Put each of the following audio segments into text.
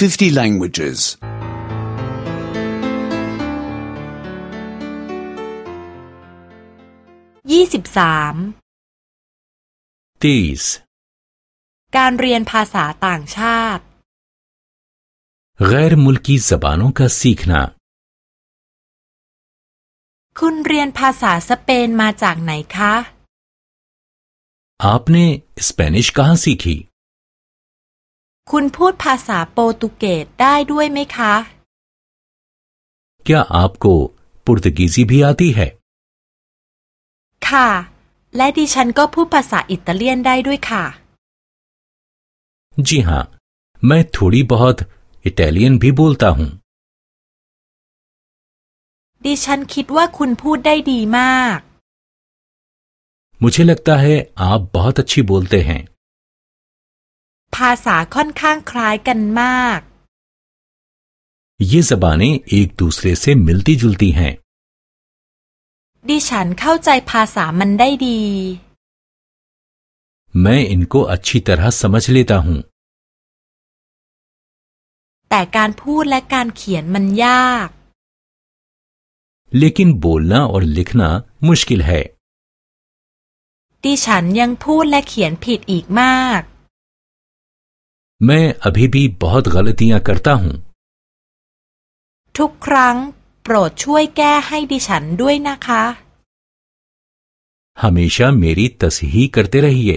50 languages. ยี่สิบสาม तेईस การเรียนภาษาต่างชาติ गैर मुल्की जबानों का सीखना คุณเรียนภาษาสเปนมาจากไหนคะ आपने स्पेनिश कहाँ सीखी คุณพูดภาษาโปรตุเกสได้ด้วยไหมคะ क्या आपको पुर्तगीजी भी आती है ค่ะ และดิฉันก็พูดภาษาอิตาเลียนได้ด้วยค่ะ जी हाँ मैं थोड़ी बहुत इटालियन भी बोलता हूँ ดิฉันคิดว่าคุณพูดได้ดีมาก मुझे लगता है आप बहुत अच्छी बोलते हैं ภ าษาค่อนข้างคล้ายกันมาก ये जबानें एक दूसरे से मिलती जुलती हैं ดิฉันเข้าใจภาษามันได้ดี मैं इनको अच्छी तरह समझ लेता हूँ แต่การพูดและการเขียนมันยาก लेकिन बोलना और लिखना मुश्किल है ดิฉันยังพูดและเขียนผิดอีกมาก मैं अभी भी बहुत गलतियां करता हूँ ทุกครั้ง โปรดช่วยแก้ให้ดิฉันด้วยนะคะ हमेशा मेरी तस्ही करते रहिए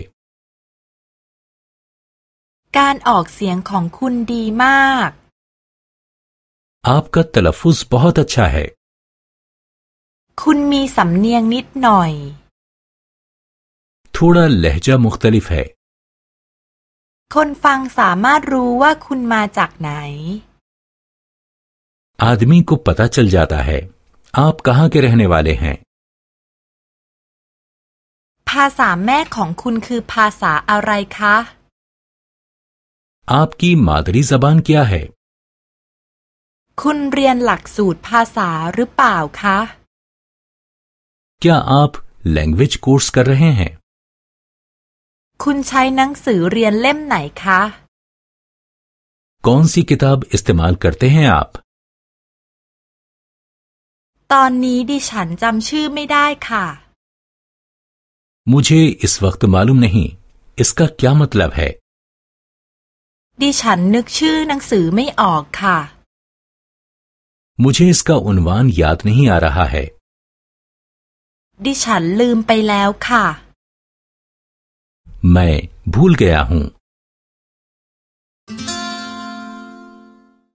การออกเสียงของคุณดีมาก आपका तलफुज बहुत अच्छा है คุณมีสำเนียงนิดหน่อย थोड़ा लहजा मुख्तलिफ है คนฟังสามารถรู้ว่าคุณมาจากไหน आदमी को पता चल जाता है आप कहाँ के रहने वाले हैं ภาษาแม่ของคุณคือภาษาอะไรคะ आपकी मादरी जबान क्या है คุณเรียนหลักสูตรภาษาหรือเปล่าคะ क्या आप लैंग्वेज कोर्स कर रहे हैं คุณใช้หนังสือเรียนเล่มไหนคะ कौन सी किताब इस्तेमाल करते हैं आप ตอนนี้ดิฉันจำชื่อไม่ได้ค่ะ मुझे इस वक्त मालूम नहीं इसका क्या मतलब है ดิฉันนึกชื่อหนังสือไม่ออกค่ะ मुझे इसका उन्वान याद नहीं आ रहा है ดิฉันลืมไปแล้วค่ะ मैं भूल गया हूँ।